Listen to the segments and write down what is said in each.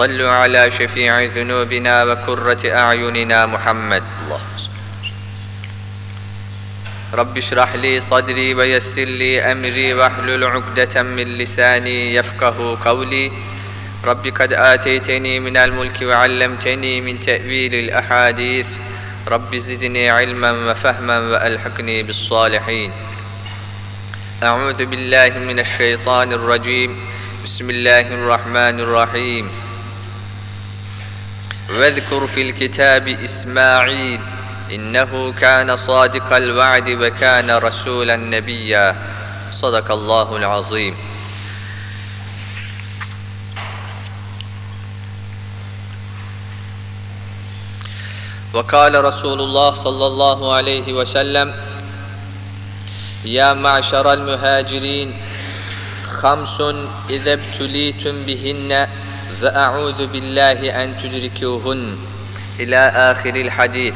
صلوا على شفيع ذنوبنا وكرة أعيننا محمد. الله رب اشرح لي صدري ويسر لي أمري واحلل عقدة من لساني يفقه قولي. رب قد آتيتني من الملك وعلمتني من تأويل الأحاديث. رب زدني علما وفهما وألحقني بالصالحين. أعوذ بالله من الشيطان الرجيم. بسم الله الرحمن الرحيم. واذكر في الكتاب إسماعيل إنه كان صادق الوعد وكان رسولا نبيا. صدق الله العظيم. وقال رسول الله صلى الله عليه وسلم يا معشر المهاجرين خمس إذا ابتليتم بهن ve a'udhu billahi en tudrikuhun ila ahiril hadis.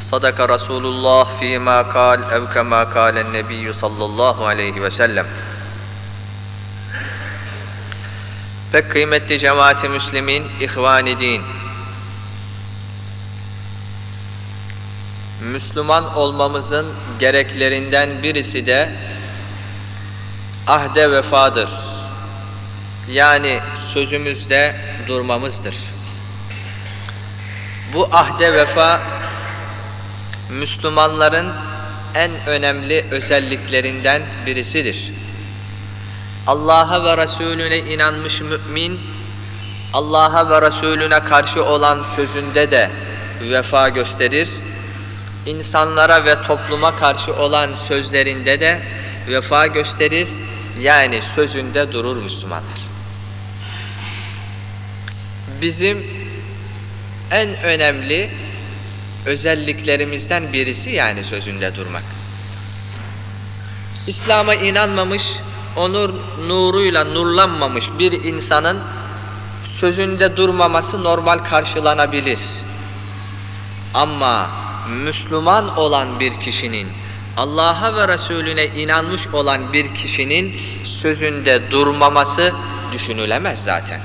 Sadaka Resulullah fîmâ kal ev kemâ kâlen nebiyyü sallallahu aleyhi ve sellem. Pek kıymetli cemaati müslimin, ihvan-i din. Müslüman olmamızın gereklerinden birisi de ahde vefadır. Yani sözümüzde durmamızdır. Bu ahde vefa Müslümanların en önemli özelliklerinden birisidir. Allah'a ve Resulüne inanmış mümin, Allah'a ve Resulüne karşı olan sözünde de vefa gösterir. İnsanlara ve topluma karşı olan sözlerinde de vefa gösterir. Yani sözünde durur Müslümanlar. Bizim en önemli özelliklerimizden birisi yani sözünde durmak. İslam'a inanmamış, onur nuruyla nurlanmamış bir insanın sözünde durmaması normal karşılanabilir. Ama Müslüman olan bir kişinin, Allah'a ve Resulüne inanmış olan bir kişinin sözünde durmaması düşünülemez zaten.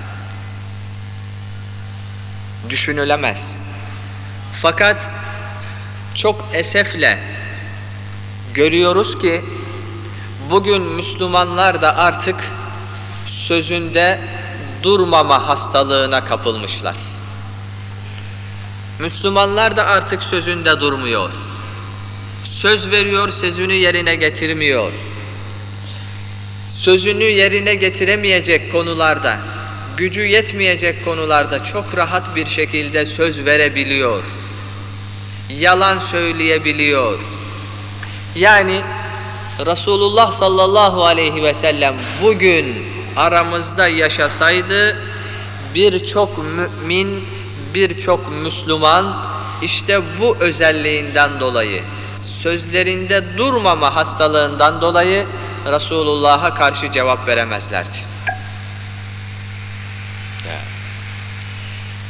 Düşünülemez. Fakat çok esefle görüyoruz ki bugün Müslümanlar da artık sözünde durmama hastalığına kapılmışlar. Müslümanlar da artık sözünde durmuyor. Söz veriyor, sözünü yerine getirmiyor. Sözünü yerine getiremeyecek konularda, gücü yetmeyecek konularda çok rahat bir şekilde söz verebiliyor. Yalan söyleyebiliyor. Yani Resulullah sallallahu aleyhi ve sellem bugün aramızda yaşasaydı birçok mümin, birçok Müslüman işte bu özelliğinden dolayı sözlerinde durmama hastalığından dolayı Resulullah'a karşı cevap veremezlerdi.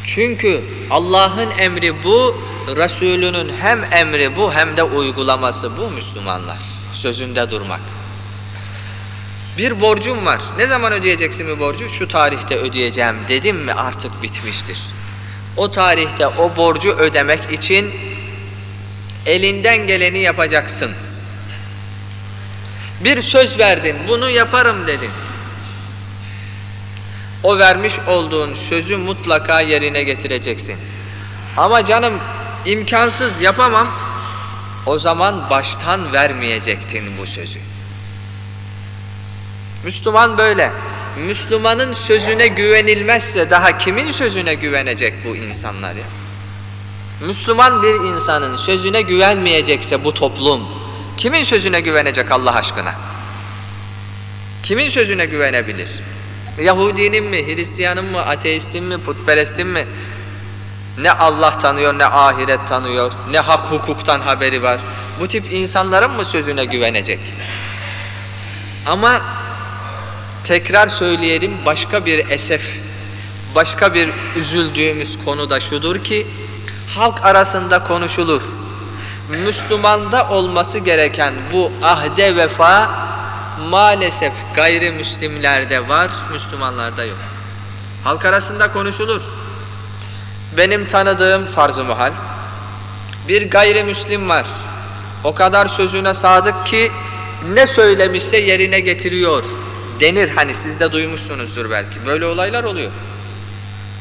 Çünkü Allah'ın emri bu, Resulünün hem emri bu hem de uygulaması bu Müslümanlar. Sözünde durmak. Bir borcum var. Ne zaman ödeyeceksin bu borcu? Şu tarihte ödeyeceğim dedim mi artık bitmiştir. O tarihte o borcu ödemek için elinden geleni yapacaksın. Bir söz verdin, bunu yaparım dedin. O vermiş olduğun sözü mutlaka yerine getireceksin. Ama canım imkansız yapamam. O zaman baştan vermeyecektin bu sözü. Müslüman böyle. Müslümanın sözüne güvenilmezse daha kimin sözüne güvenecek bu insanlar ya? Müslüman bir insanın sözüne güvenmeyecekse bu toplum kimin sözüne güvenecek Allah aşkına? Kimin sözüne güvenebilir? Yahudinin mi, Hristiyanın mı, ateistin mi, putperestin mi? Ne Allah tanıyor, ne ahiret tanıyor, ne hak hukuktan haberi var. Bu tip insanların mı sözüne güvenecek? Ama tekrar söyleyelim başka bir esef, başka bir üzüldüğümüz konu da şudur ki halk arasında konuşulur. Müslümanda olması gereken bu ahde vefa maalesef gayrimüslimlerde var, Müslümanlarda yok. Halk arasında konuşulur. Benim tanıdığım farz-ı muhal bir gayrimüslim var. O kadar sözüne sadık ki ne söylemişse yerine getiriyor denir. Hani siz de duymuşsunuzdur belki. Böyle olaylar oluyor.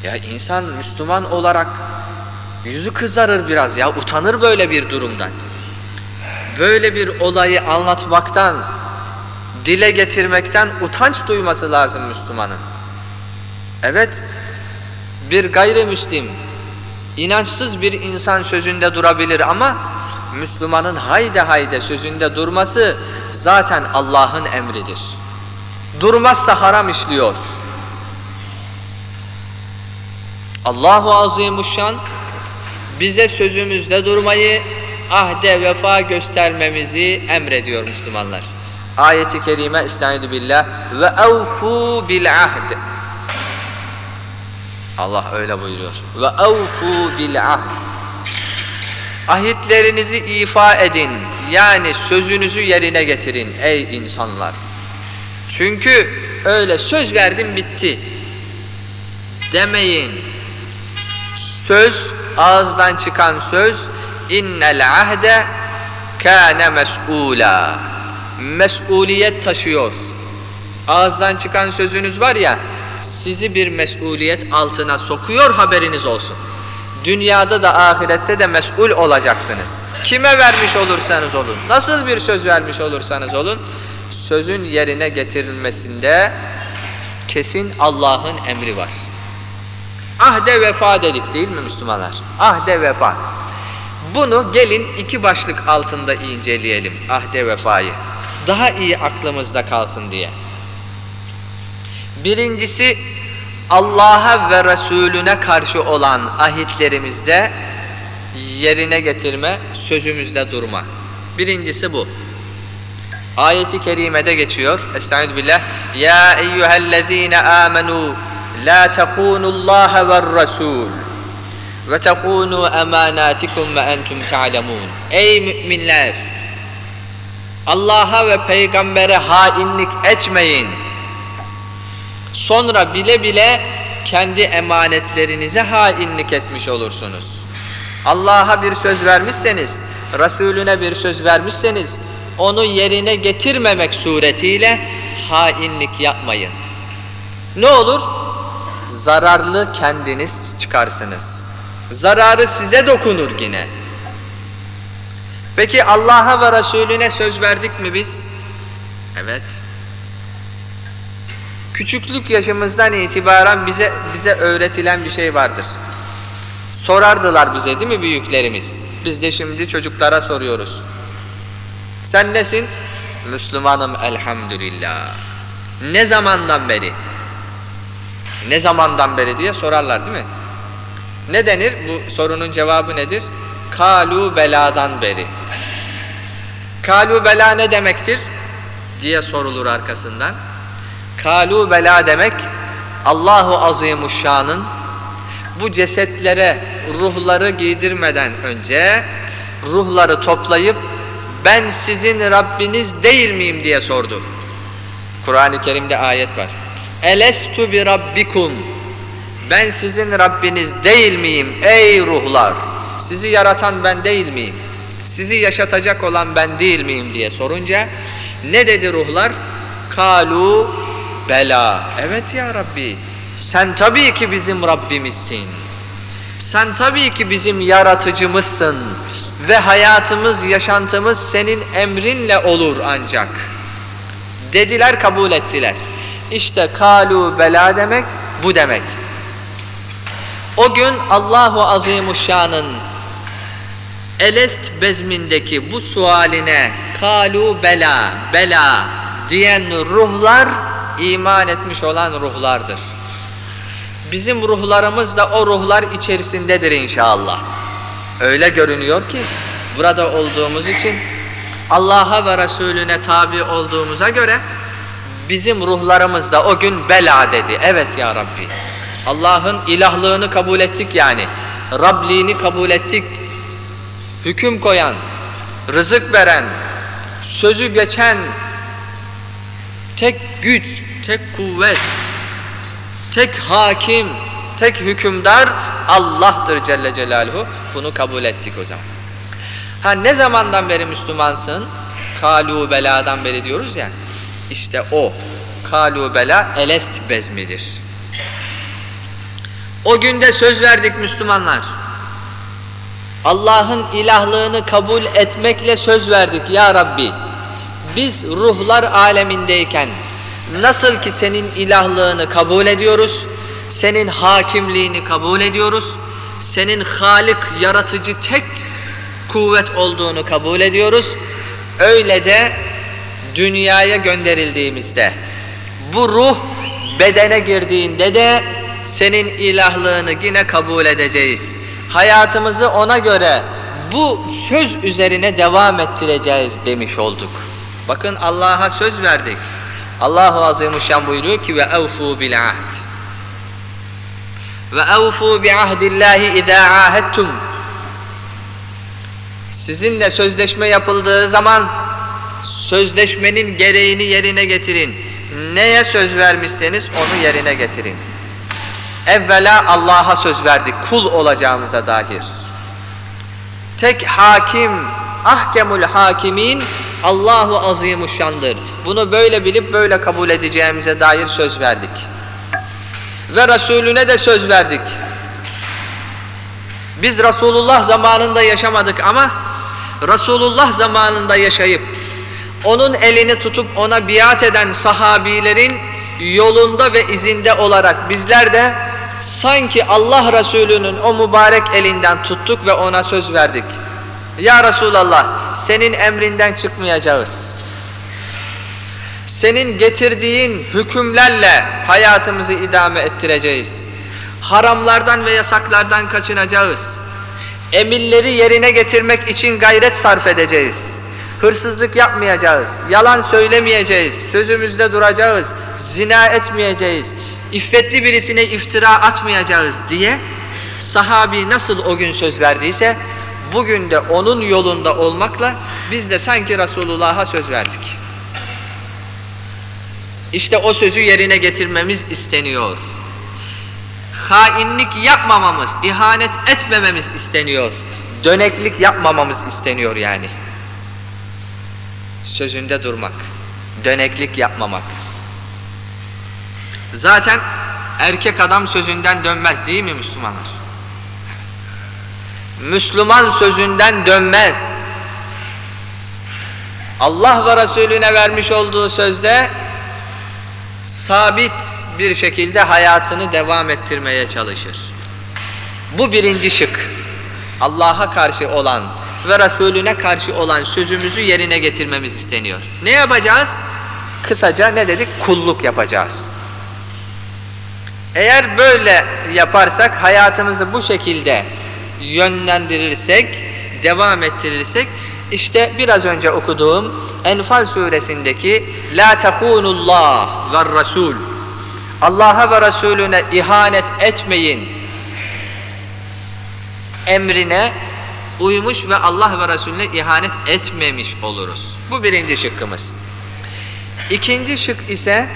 Ya insan Müslüman olarak yüzü kızarır biraz ya utanır böyle bir durumdan. Böyle bir olayı anlatmaktan, dile getirmekten utanç duyması lazım Müslümanın. Evet, bir gayrimüslim, inançsız bir insan sözünde durabilir ama Müslümanın hayde hayde sözünde durması zaten Allah'ın emridir. Durmazsa haram işliyor. Allahu Azimuşşan bize sözümüzde durmayı, ahde vefa göstermemizi emrediyor Müslümanlar. Ayeti kerime Estaizu billah ve evfu bil ahd. Allah öyle buyuruyor. Ve evfu bil ahd. Ahitlerinizi ifa edin. Yani sözünüzü yerine getirin ey insanlar. Çünkü öyle söz verdim bitti. Demeyin. Söz ağızdan çıkan söz innel ahde kâne mes'ûlâ mesuliyet taşıyor. Ağızdan çıkan sözünüz var ya sizi bir mesuliyet altına sokuyor haberiniz olsun. Dünyada da ahirette de mesul olacaksınız. Kime vermiş olursanız olun, nasıl bir söz vermiş olursanız olun, sözün yerine getirilmesinde kesin Allah'ın emri var. Ahde vefa dedik değil mi Müslümanlar? Ahde vefa. Bunu gelin iki başlık altında inceleyelim ahde vefayı. Daha iyi aklımızda kalsın diye. Birincisi Allah'a ve Resulüne karşı olan ahitlerimizde yerine getirme, sözümüzde durma. Birincisi bu. Ayeti kerimede geçiyor. Estaizu billah. Ya eyyühellezine amenu la tehunullaha ve rasul ve tekunu emanatikum ve entum ta'lemun. Ey müminler! Allah'a ve peygambere hainlik etmeyin. Sonra bile bile kendi emanetlerinize hainlik etmiş olursunuz. Allah'a bir söz vermişseniz, Resulüne bir söz vermişseniz, onu yerine getirmemek suretiyle hainlik yapmayın. Ne olur? Zararlı kendiniz çıkarsınız. Zararı size dokunur yine. Peki Allah'a ve Resulüne söz verdik mi biz? Evet. Küçüklük yaşımızdan itibaren bize bize öğretilen bir şey vardır. Sorardılar bize değil mi büyüklerimiz? Biz de şimdi çocuklara soruyoruz. Sen nesin? Müslümanım elhamdülillah. Ne zamandan beri? Ne zamandan beri diye sorarlar değil mi? Ne denir? Bu sorunun cevabı nedir? Kalu beladan beri. Kalu bela ne demektir? diye sorulur arkasından. Kalu bela demek Allahu Azimuşşan'ın bu cesetlere ruhları giydirmeden önce ruhları toplayıp ben sizin Rabbiniz değil miyim diye sordu. Kur'an-ı Kerim'de ayet var. Elestu bi rabbikum ben sizin Rabbiniz değil miyim ey ruhlar? Sizi yaratan ben değil miyim? Sizi yaşatacak olan ben değil miyim diye sorunca ne dedi ruhlar? Kalu bela. Evet ya Rabbi. Sen tabii ki bizim Rabbimizsin. Sen tabii ki bizim yaratıcımızsın. Ve hayatımız, yaşantımız senin emrinle olur ancak. Dediler kabul ettiler. İşte kalu bela demek bu demek. O gün Allahu Azimuşşan'ın Elest bezmindeki bu sualine kalu bela bela diyen ruhlar iman etmiş olan ruhlardır. Bizim ruhlarımız da o ruhlar içerisindedir inşallah. Öyle görünüyor ki burada olduğumuz için Allah'a ve Resulüne tabi olduğumuza göre bizim ruhlarımız da o gün bela dedi. Evet ya Rabbi. Allah'ın ilahlığını kabul ettik yani. Rabliğini kabul ettik. Hüküm koyan, rızık veren, sözü geçen tek güç, tek kuvvet, tek hakim, tek hükümdar Allah'tır Celle Celaluhu. Bunu kabul ettik o zaman. Ha ne zamandan beri Müslümansın? Kalu beladan beri diyoruz ya. İşte o. Kalu bela elest bezmidir. O günde söz verdik Müslümanlar. Allah'ın ilahlığını kabul etmekle söz verdik ya Rabbi. Biz ruhlar alemindeyken nasıl ki senin ilahlığını kabul ediyoruz, senin hakimliğini kabul ediyoruz, senin halik, yaratıcı tek kuvvet olduğunu kabul ediyoruz. Öyle de dünyaya gönderildiğimizde bu ruh bedene girdiğinde de senin ilahlığını yine kabul edeceğiz. Hayatımızı ona göre bu söz üzerine devam ettireceğiz demiş olduk. Bakın Allah'a söz verdik. Allahu Azimuşşan buyuruyor ki ve evfu bil ahd. Ve evfu bi ahdillahi iza ahadtum. Sizinle sözleşme yapıldığı zaman sözleşmenin gereğini yerine getirin. Neye söz vermişseniz onu yerine getirin. Evvela Allah'a söz verdik kul olacağımıza dair. Tek hakim, ahkemul hakimin Allahu azimuşşandır. Bunu böyle bilip böyle kabul edeceğimize dair söz verdik. Ve Resulüne de söz verdik. Biz Resulullah zamanında yaşamadık ama Resulullah zamanında yaşayıp onun elini tutup ona biat eden sahabilerin yolunda ve izinde olarak bizler de sanki Allah Resulü'nün o mübarek elinden tuttuk ve ona söz verdik. Ya Resulallah senin emrinden çıkmayacağız. Senin getirdiğin hükümlerle hayatımızı idame ettireceğiz. Haramlardan ve yasaklardan kaçınacağız. Emirleri yerine getirmek için gayret sarf edeceğiz. Hırsızlık yapmayacağız, yalan söylemeyeceğiz, sözümüzde duracağız, zina etmeyeceğiz, iffetli birisine iftira atmayacağız diye sahabi nasıl o gün söz verdiyse bugün de onun yolunda olmakla biz de sanki Resulullah'a söz verdik. İşte o sözü yerine getirmemiz isteniyor. Hainlik yapmamamız, ihanet etmememiz isteniyor. Döneklik yapmamamız isteniyor yani. Sözünde durmak, döneklik yapmamak. Zaten erkek adam sözünden dönmez değil mi Müslümanlar? Müslüman sözünden dönmez. Allah ve Resulüne vermiş olduğu sözde sabit bir şekilde hayatını devam ettirmeye çalışır. Bu birinci şık. Allah'a karşı olan ve Resulüne karşı olan sözümüzü yerine getirmemiz isteniyor. Ne yapacağız? Kısaca ne dedik? Kulluk yapacağız. Eğer böyle yaparsak, hayatımızı bu şekilde yönlendirirsek, devam ettirirsek, işte biraz önce okuduğum Enfal suresindeki La tehunullah ve Resul Allah'a ve Resulüne ihanet etmeyin emrine uymuş ve Allah ve Resulüne ihanet etmemiş oluruz. Bu birinci şıkkımız. İkinci şık ise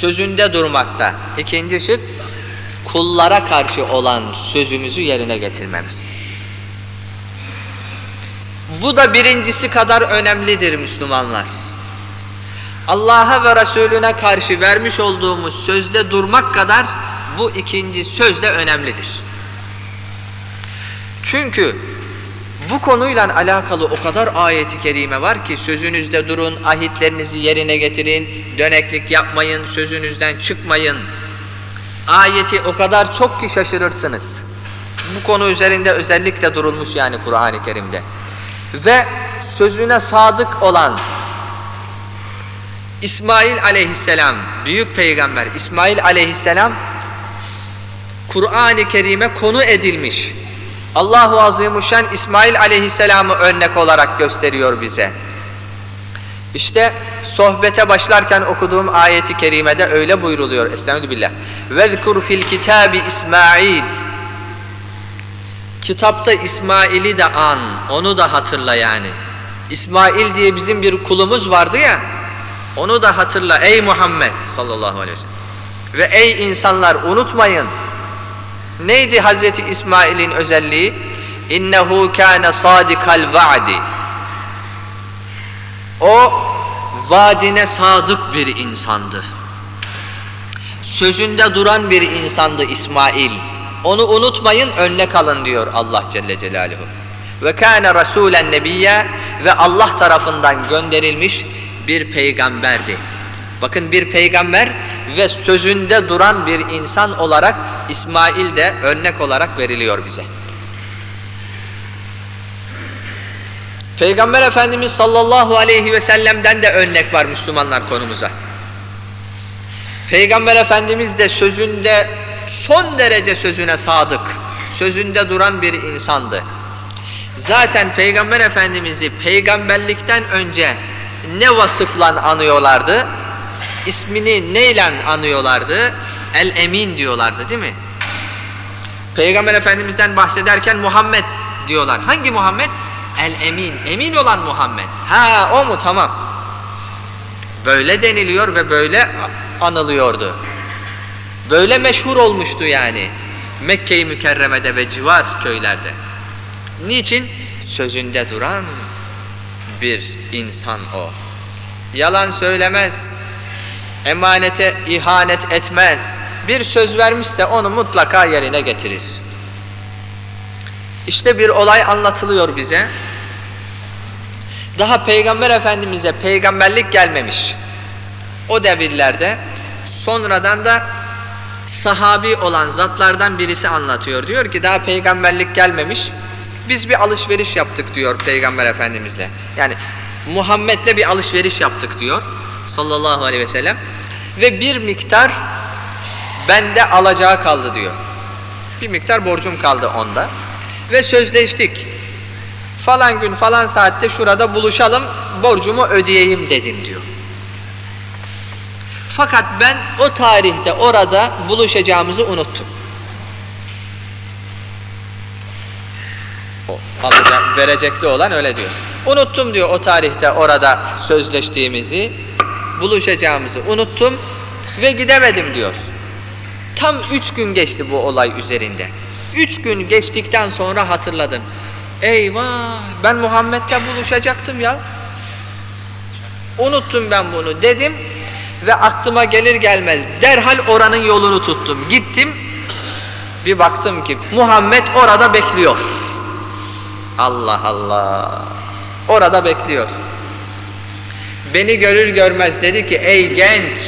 sözünde durmakta. İkinci şık kullara karşı olan sözümüzü yerine getirmemiz. Bu da birincisi kadar önemlidir Müslümanlar. Allah'a ve Resulüne karşı vermiş olduğumuz sözde durmak kadar bu ikinci söz de önemlidir. Çünkü bu konuyla alakalı o kadar ayeti kerime var ki sözünüzde durun, ahitlerinizi yerine getirin, döneklik yapmayın, sözünüzden çıkmayın. Ayeti o kadar çok ki şaşırırsınız. Bu konu üzerinde özellikle durulmuş yani Kur'an-ı Kerim'de. Ve sözüne sadık olan, İsmail aleyhisselam, büyük peygamber İsmail aleyhisselam Kur'an-ı Kerim'e konu edilmiş. Allahu Azimuşşan İsmail aleyhisselamı örnek olarak gösteriyor bize. İşte sohbete başlarken okuduğum ayeti kerimede öyle buyruluyor. Estağfirullah. Vezkur fil kitabi İsmail. Kitapta İsmail'i de an, onu da hatırla yani. İsmail diye bizim bir kulumuz vardı ya, onu da hatırla ey Muhammed sallallahu aleyhi ve sellem. Ve ey insanlar unutmayın. Neydi Hazreti İsmail'in özelliği? İnnehu kâne sadikal vaadi. O vaadine sadık bir insandı. Sözünde duran bir insandı İsmail. Onu unutmayın, örnek alın diyor Allah Celle Celaluhu. Ve kâne rasûlen nebiyye ve Allah tarafından gönderilmiş bir peygamberdi. Bakın bir peygamber ve sözünde duran bir insan olarak İsmail de örnek olarak veriliyor bize. Peygamber Efendimiz sallallahu aleyhi ve sellem'den de örnek var Müslümanlar konumuza. Peygamber Efendimiz de sözünde son derece sözüne sadık, sözünde duran bir insandı. Zaten Peygamber Efendimiz'i peygamberlikten önce ne vasıfla anıyorlardı? İsmini neyle anıyorlardı? El Emin diyorlardı değil mi? Peygamber Efendimiz'den bahsederken Muhammed diyorlar. Hangi Muhammed? El Emin. Emin olan Muhammed. Ha o mu? Tamam. Böyle deniliyor ve böyle anılıyordu. Böyle meşhur olmuştu yani. Mekke-i Mükerreme'de ve civar köylerde. Niçin? Sözünde duran bir insan o. Yalan söylemez, emanete ihanet etmez. Bir söz vermişse onu mutlaka yerine getirir. İşte bir olay anlatılıyor bize. Daha Peygamber Efendimiz'e peygamberlik gelmemiş. O devirlerde sonradan da sahabi olan zatlardan birisi anlatıyor. Diyor ki daha peygamberlik gelmemiş. Biz bir alışveriş yaptık diyor Peygamber Efendimizle. Yani Muhammed'le bir alışveriş yaptık diyor sallallahu aleyhi ve sellem. Ve bir miktar bende alacağı kaldı diyor. Bir miktar borcum kaldı onda. Ve sözleştik. Falan gün falan saatte şurada buluşalım borcumu ödeyeyim dedim diyor. Fakat ben o tarihte orada buluşacağımızı unuttum. O alacak, verecekli olan öyle diyor. Unuttum diyor o tarihte orada sözleştiğimizi, buluşacağımızı unuttum ve gidemedim diyor. Tam üç gün geçti bu olay üzerinde. Üç gün geçtikten sonra hatırladım. Eyvah ben Muhammed'le buluşacaktım ya. Unuttum ben bunu dedim ve aklıma gelir gelmez derhal oranın yolunu tuttum. Gittim bir baktım ki Muhammed orada bekliyor. Allah Allah. Orada bekliyor. Beni görür görmez dedi ki ey genç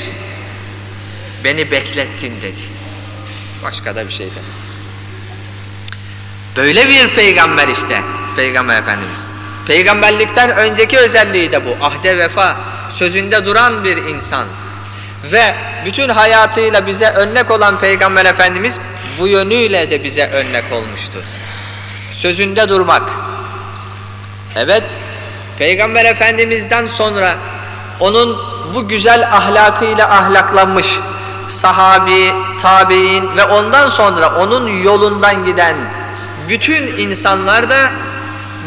beni beklettin dedi. Başka da bir şey demedi. Böyle bir peygamber işte Peygamber Efendimiz. Peygamberlikten önceki özelliği de bu. Ahde vefa, sözünde duran bir insan. Ve bütün hayatıyla bize örnek olan Peygamber Efendimiz bu yönüyle de bize örnek olmuştur. Sözünde durmak. Evet, Peygamber Efendimiz'den sonra onun bu güzel ahlakıyla ahlaklanmış sahabi, tabi'in ve ondan sonra onun yolundan giden bütün insanlar da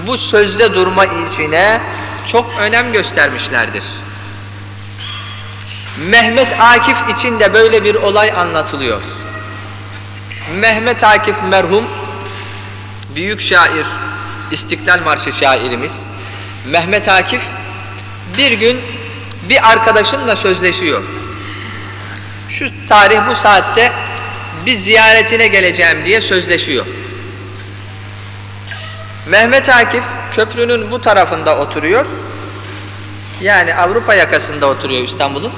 bu sözde durma işine çok önem göstermişlerdir. Mehmet Akif için de böyle bir olay anlatılıyor. Mehmet Akif merhum büyük şair, İstiklal Marşı şairimiz Mehmet Akif bir gün bir arkadaşınla sözleşiyor. Şu tarih bu saatte bir ziyaretine geleceğim diye sözleşiyor. Mehmet Akif köprünün bu tarafında oturuyor. Yani Avrupa yakasında oturuyor İstanbul'un.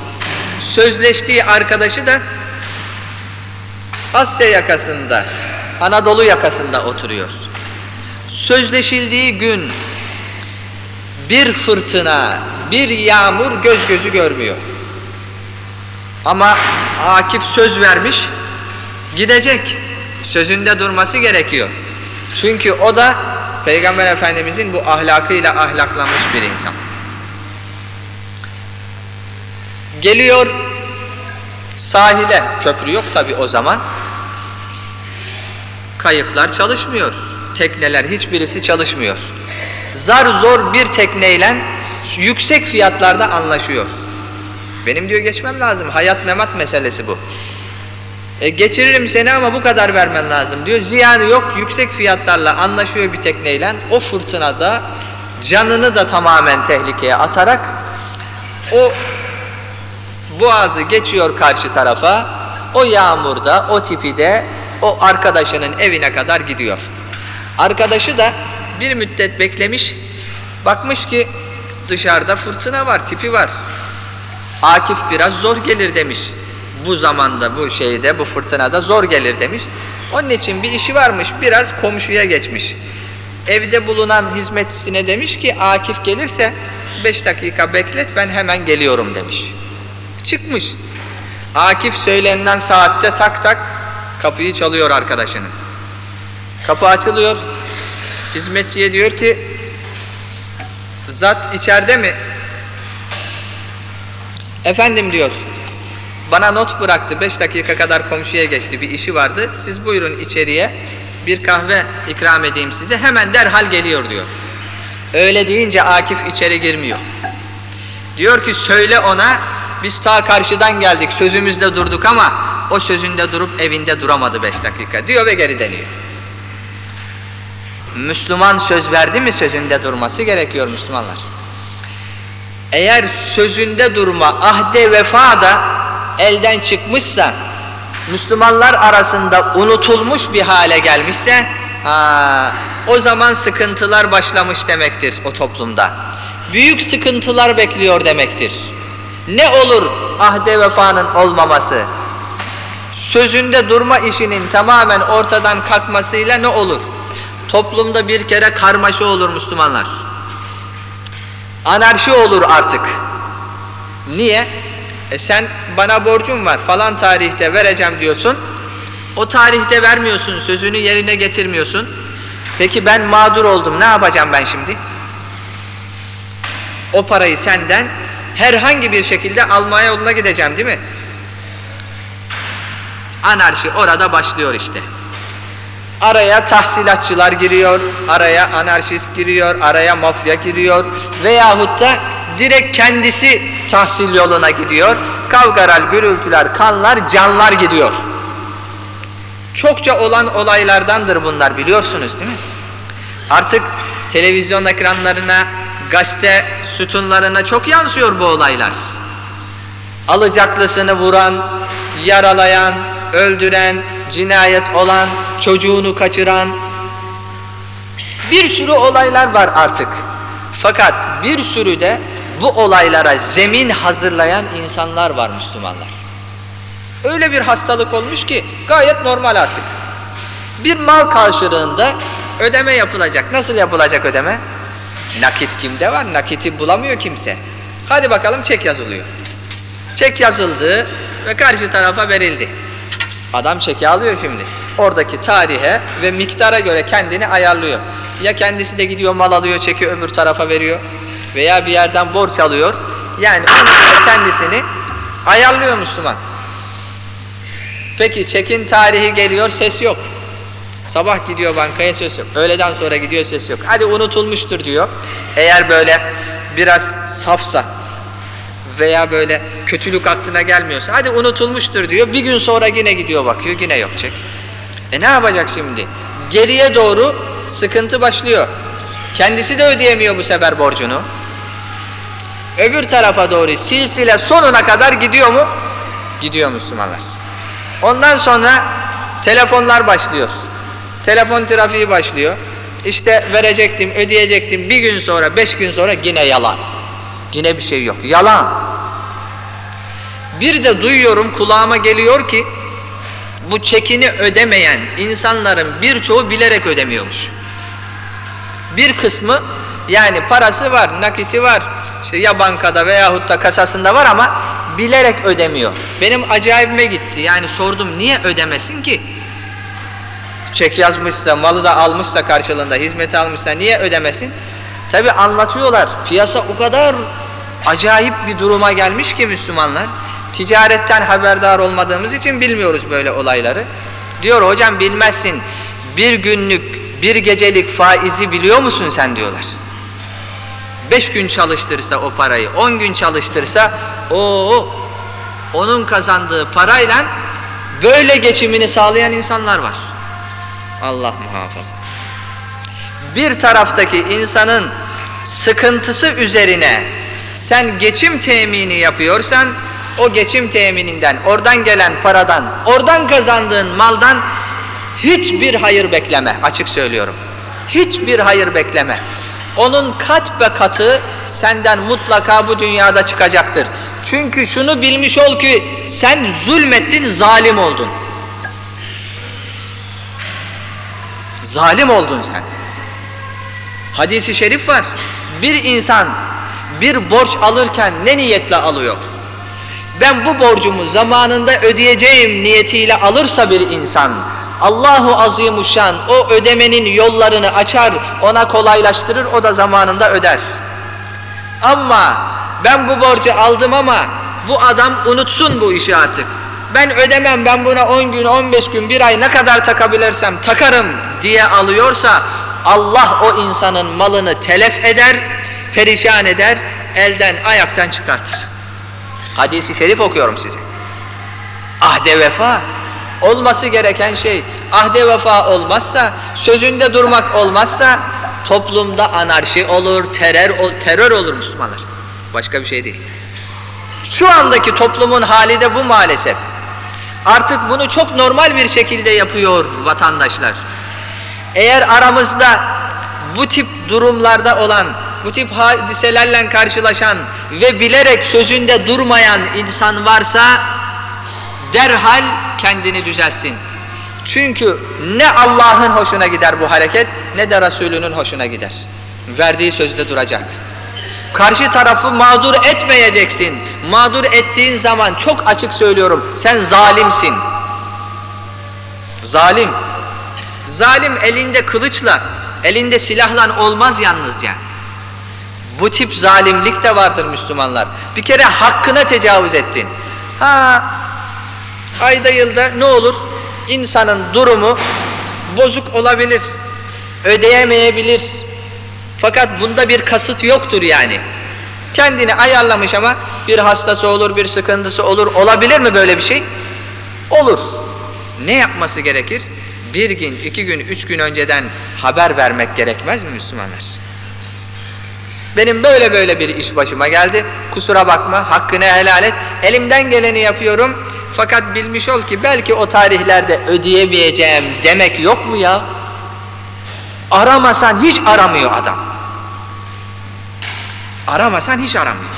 Sözleştiği arkadaşı da Asya yakasında, Anadolu yakasında oturuyor. Sözleşildiği gün bir fırtına, bir yağmur göz gözü görmüyor. Ama Akif söz vermiş, gidecek. Sözünde durması gerekiyor. Çünkü o da Peygamber Efendimizin bu ahlakıyla ahlaklanmış bir insan. Geliyor sahile, köprü yok tabi o zaman. Kayıklar çalışmıyor, tekneler hiçbirisi çalışmıyor. Zar zor bir tekneyle yüksek fiyatlarda anlaşıyor. Benim diyor geçmem lazım, hayat memat meselesi bu. E, geçiririm seni ama bu kadar vermen lazım diyor. Ziyanı yok yüksek fiyatlarla anlaşıyor bir tekneyle. O fırtınada canını da tamamen tehlikeye atarak o boğazı geçiyor karşı tarafa. O yağmurda, o tipi de o arkadaşının evine kadar gidiyor. Arkadaşı da bir müddet beklemiş. Bakmış ki dışarıda fırtına var, tipi var. Akif biraz zor gelir demiş bu zamanda bu şeyde bu fırtınada zor gelir demiş. Onun için bir işi varmış biraz komşuya geçmiş. Evde bulunan hizmetçisine demiş ki Akif gelirse beş dakika beklet ben hemen geliyorum demiş. Çıkmış. Akif söylenilen saatte tak tak kapıyı çalıyor arkadaşının. Kapı açılıyor. Hizmetçiye diyor ki zat içeride mi? Efendim diyor bana not bıraktı. Beş dakika kadar komşuya geçti. Bir işi vardı. Siz buyurun içeriye. Bir kahve ikram edeyim size. Hemen derhal geliyor diyor. Öyle deyince Akif içeri girmiyor. Diyor ki söyle ona biz ta karşıdan geldik sözümüzde durduk ama o sözünde durup evinde duramadı beş dakika diyor ve geri deniyor. Müslüman söz verdi mi sözünde durması gerekiyor Müslümanlar. Eğer sözünde durma ahde vefa da elden çıkmışsa Müslümanlar arasında unutulmuş bir hale gelmişse ha, o zaman sıkıntılar başlamış demektir o toplumda. Büyük sıkıntılar bekliyor demektir. Ne olur ahde vefanın olmaması? Sözünde durma işinin tamamen ortadan kalkmasıyla ne olur? Toplumda bir kere karmaşa olur Müslümanlar. Anarşi olur artık. Niye? E sen bana borcun var falan tarihte vereceğim diyorsun. O tarihte vermiyorsun, sözünü yerine getirmiyorsun. Peki ben mağdur oldum, ne yapacağım ben şimdi? O parayı senden herhangi bir şekilde almaya yoluna gideceğim değil mi? Anarşi orada başlıyor işte. Araya tahsilatçılar giriyor, araya anarşist giriyor, araya mafya giriyor veyahut da direkt kendisi tahsil yoluna gidiyor. Kavgaral, gürültüler, kanlar, canlar gidiyor. Çokça olan olaylardandır bunlar biliyorsunuz değil mi? Artık televizyon ekranlarına, gazete sütunlarına çok yansıyor bu olaylar. Alacaklısını vuran, yaralayan, öldüren, cinayet olan, çocuğunu kaçıran bir sürü olaylar var artık. Fakat bir sürü de bu olaylara zemin hazırlayan insanlar var Müslümanlar. Öyle bir hastalık olmuş ki gayet normal artık. Bir mal karşılığında ödeme yapılacak. Nasıl yapılacak ödeme? Nakit kimde var? Nakiti bulamıyor kimse. Hadi bakalım çek yazılıyor. Çek yazıldı ve karşı tarafa verildi. Adam çeki alıyor şimdi. Oradaki tarihe ve miktara göre kendini ayarlıyor. Ya kendisi de gidiyor mal alıyor çeki öbür tarafa veriyor veya bir yerden borç alıyor. Yani kendisini ayarlıyor Müslüman. Peki çekin tarihi geliyor ses yok. Sabah gidiyor bankaya ses yok. Öğleden sonra gidiyor ses yok. Hadi unutulmuştur diyor. Eğer böyle biraz safsa veya böyle kötülük aklına gelmiyorsa hadi unutulmuştur diyor. Bir gün sonra yine gidiyor bakıyor yine yok çek. E ne yapacak şimdi? Geriye doğru sıkıntı başlıyor. Kendisi de ödeyemiyor bu sefer borcunu. Öbür tarafa doğru silsile sonuna kadar gidiyor mu? Gidiyor Müslümanlar. Ondan sonra telefonlar başlıyor. Telefon trafiği başlıyor. İşte verecektim, ödeyecektim. Bir gün sonra, beş gün sonra yine yalan. Yine bir şey yok. Yalan. Bir de duyuyorum kulağıma geliyor ki bu çekini ödemeyen insanların birçoğu bilerek ödemiyormuş. Bir kısmı yani parası var, nakiti var, işte ya bankada veyahut da kasasında var ama bilerek ödemiyor. Benim acayibime gitti. Yani sordum niye ödemesin ki? Çek yazmışsa, malı da almışsa karşılığında, hizmeti almışsa niye ödemesin? Tabi anlatıyorlar. Piyasa o kadar acayip bir duruma gelmiş ki Müslümanlar. Ticaretten haberdar olmadığımız için bilmiyoruz böyle olayları. Diyor hocam bilmezsin. Bir günlük, bir gecelik faizi biliyor musun sen diyorlar. Beş gün çalıştırsa o parayı, on gün çalıştırsa o onun kazandığı parayla böyle geçimini sağlayan insanlar var. Allah muhafaza. Bir taraftaki insanın sıkıntısı üzerine sen geçim temini yapıyorsan o geçim temininden, oradan gelen paradan, oradan kazandığın maldan hiçbir hayır bekleme. Açık söylüyorum. Hiçbir hayır bekleme. Onun kat be katı senden mutlaka bu dünyada çıkacaktır. Çünkü şunu bilmiş ol ki sen zulmettin, zalim oldun. Zalim oldun sen. Hadisi şerif var. Bir insan bir borç alırken ne niyetle alıyor? Ben bu borcumu zamanında ödeyeceğim niyetiyle alırsa bir insan Allahu Azimuşşan o ödemenin yollarını açar, ona kolaylaştırır, o da zamanında öder. Ama ben bu borcu aldım ama bu adam unutsun bu işi artık. Ben ödemem, ben buna 10 gün, 15 gün, bir ay ne kadar takabilirsem takarım diye alıyorsa Allah o insanın malını telef eder, perişan eder, elden ayaktan çıkartır. Hadisi şerif okuyorum size. Ahde vefa olması gereken şey ahde vefa olmazsa, sözünde durmak olmazsa toplumda anarşi olur, terör, terör olur Müslümanlar. Başka bir şey değil. Şu andaki toplumun hali de bu maalesef. Artık bunu çok normal bir şekilde yapıyor vatandaşlar. Eğer aramızda bu tip durumlarda olan, bu tip hadiselerle karşılaşan ve bilerek sözünde durmayan insan varsa derhal kendini düzelsin. Çünkü ne Allah'ın hoşuna gider bu hareket ne de Resulünün hoşuna gider. Verdiği sözde duracak. Karşı tarafı mağdur etmeyeceksin. Mağdur ettiğin zaman çok açık söylüyorum sen zalimsin. Zalim. Zalim elinde kılıçla, elinde silahla olmaz yalnızca. Bu tip zalimlik de vardır Müslümanlar. Bir kere hakkına tecavüz ettin. Ha ayda yılda ne olur? İnsanın durumu bozuk olabilir. Ödeyemeyebilir. Fakat bunda bir kasıt yoktur yani. Kendini ayarlamış ama bir hastası olur, bir sıkıntısı olur. Olabilir mi böyle bir şey? Olur. Ne yapması gerekir? Bir gün, iki gün, üç gün önceden haber vermek gerekmez mi Müslümanlar? Benim böyle böyle bir iş başıma geldi. Kusura bakma, hakkını helal et. Elimden geleni yapıyorum. Fakat bilmiş ol ki belki o tarihlerde ödeyemeyeceğim demek yok mu ya? Aramasan hiç aramıyor adam. Aramasan hiç aramıyor.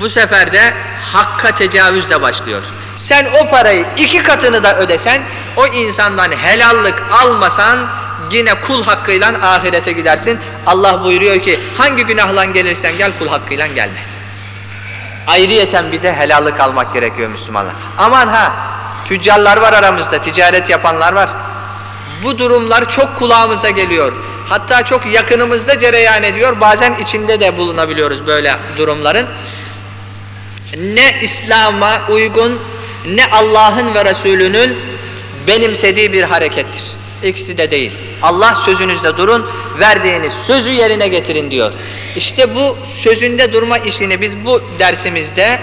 Bu sefer de hakka tecavüz de başlıyor. Sen o parayı iki katını da ödesen, o insandan helallik almasan yine kul hakkıyla ahirete gidersin. Allah buyuruyor ki hangi günahla gelirsen gel kul hakkıyla gelme. Ayrıyeten bir de helallik almak gerekiyor Müslümanlar. Aman ha tüccarlar var aramızda, ticaret yapanlar var. Bu durumlar çok kulağımıza geliyor. Hatta çok yakınımızda cereyan ediyor. Bazen içinde de bulunabiliyoruz böyle durumların. Ne İslam'a uygun ne Allah'ın ve Resulünün benimsediği bir harekettir. İkisi de değil. Allah sözünüzde durun, verdiğiniz sözü yerine getirin diyor. İşte bu sözünde durma işini biz bu dersimizde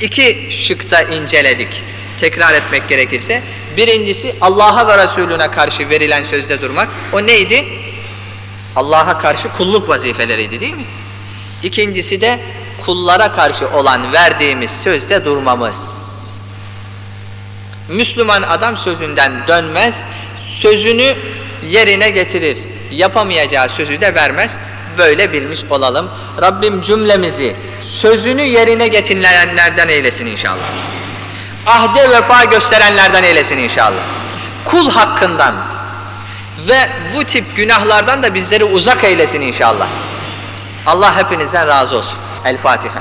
iki şıkta inceledik. Tekrar etmek gerekirse. Birincisi Allah'a ve Resulüne karşı verilen sözde durmak. O neydi? Allah'a karşı kulluk vazifeleriydi değil mi? İkincisi de kullara karşı olan verdiğimiz sözde durmamız. Müslüman adam sözünden dönmez, sözünü yerine getirir. Yapamayacağı sözü de vermez. Böyle bilmiş olalım. Rabbim cümlemizi sözünü yerine getirenlerden eylesin inşallah. Ahde vefa gösterenlerden eylesin inşallah. Kul hakkından ve bu tip günahlardan da bizleri uzak eylesin inşallah. Allah hepinizden razı olsun. El Fatiha.